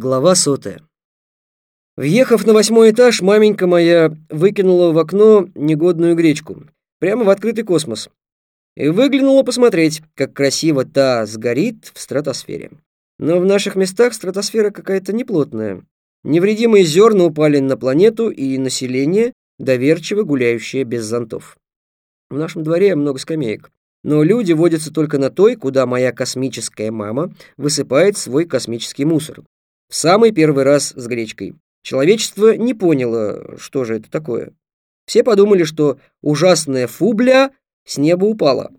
Глава сотая. Въехав на восьмой этаж, маменька моя выкинула в окно негодную гречку. Прямо в открытый космос. И выглянула посмотреть, как красиво та сгорит в стратосфере. Но в наших местах стратосфера какая-то неплотная. Невредимые зерна упали на планету и население, доверчиво гуляющее без зонтов. В нашем дворе много скамеек. Но люди водятся только на той, куда моя космическая мама высыпает свой космический мусор. В самый первый раз с гречкой. Человечество не поняло, что же это такое. Все подумали, что ужасная фубля с неба упала.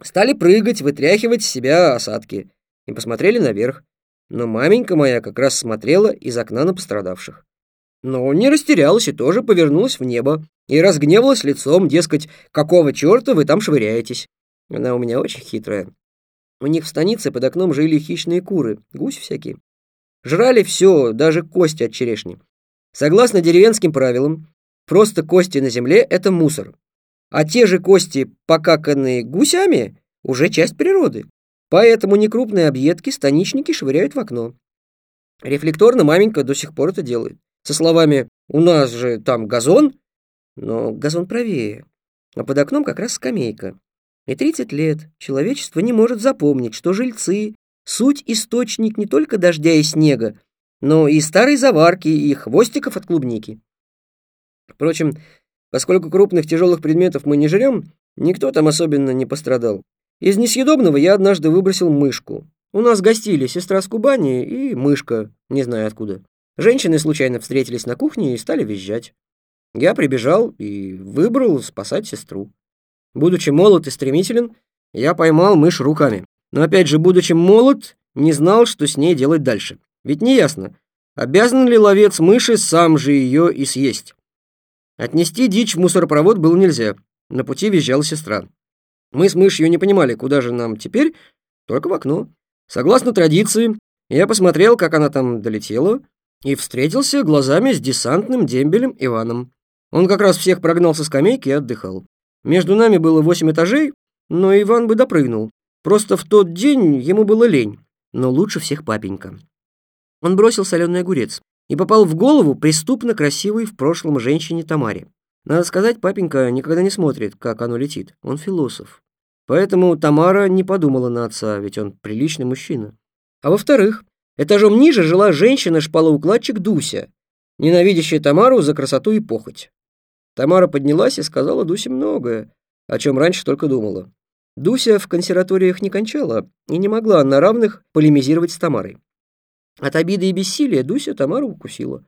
Стали прыгать, вытряхивать с себя осадки. И посмотрели наверх. Но маменька моя как раз смотрела из окна на пострадавших. Но не растерялась и тоже повернулась в небо. И разгневалась лицом, дескать, какого черта вы там швыряетесь. Она у меня очень хитрая. У них в станице под окном жили хищные куры, гусь всякие. Жрали все, даже кости от черешни. Согласно деревенским правилам, просто кости на земле — это мусор. А те же кости, покаканные гусями, уже часть природы. Поэтому некрупные объедки станичники швыряют в окно. Рефлекторно маменька до сих пор это делает. Со словами «У нас же там газон», но газон правее, а под окном как раз скамейка. И 30 лет человечество не может запомнить, что жильцы Суть источник не только дождя и снега, но и старой заварки, и хвостиков от клубники. Впрочем, поскольку крупных тяжелых предметов мы не жрем, никто там особенно не пострадал. Из несъедобного я однажды выбросил мышку. У нас гостили сестра с Кубани и мышка, не знаю откуда. Женщины случайно встретились на кухне и стали визжать. Я прибежал и выбрал спасать сестру. Будучи молод и стремителен, я поймал мышь руками но опять же, будучи молод, не знал, что с ней делать дальше. Ведь неясно, обязан ли ловец мыши сам же ее и съесть. Отнести дичь в мусоропровод было нельзя. На пути визжала сестра. Мы с мышью не понимали, куда же нам теперь, только в окно. Согласно традиции, я посмотрел, как она там долетела, и встретился глазами с десантным дембелем Иваном. Он как раз всех прогнал со скамейки и отдыхал. Между нами было восемь этажей, но Иван бы допрыгнул. Просто в тот день ему было лень, но лучше всех папенька. Он бросил соленый огурец и попал в голову преступно красивой в прошлом женщине Тамаре. Надо сказать, папенька никогда не смотрит, как оно летит. Он философ. Поэтому Тамара не подумала на отца, ведь он приличный мужчина. А во-вторых, этажом ниже жила женщина-шпалоукладчик Дуся, ненавидящая Тамару за красоту и похоть. Тамара поднялась и сказала Дусе многое, о чем раньше только думала. Дуся в консерваториях не кончала и не могла на равных полемизировать с Тамарой. От обиды и бессилия Дуся Тамару укусила.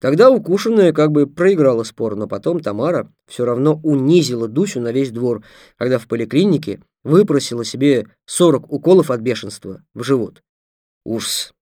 Тогда укушенная как бы проиграла спор, но потом Тамара все равно унизила Дусю на весь двор, когда в поликлинике выпросила себе 40 уколов от бешенства в живот. Ужас.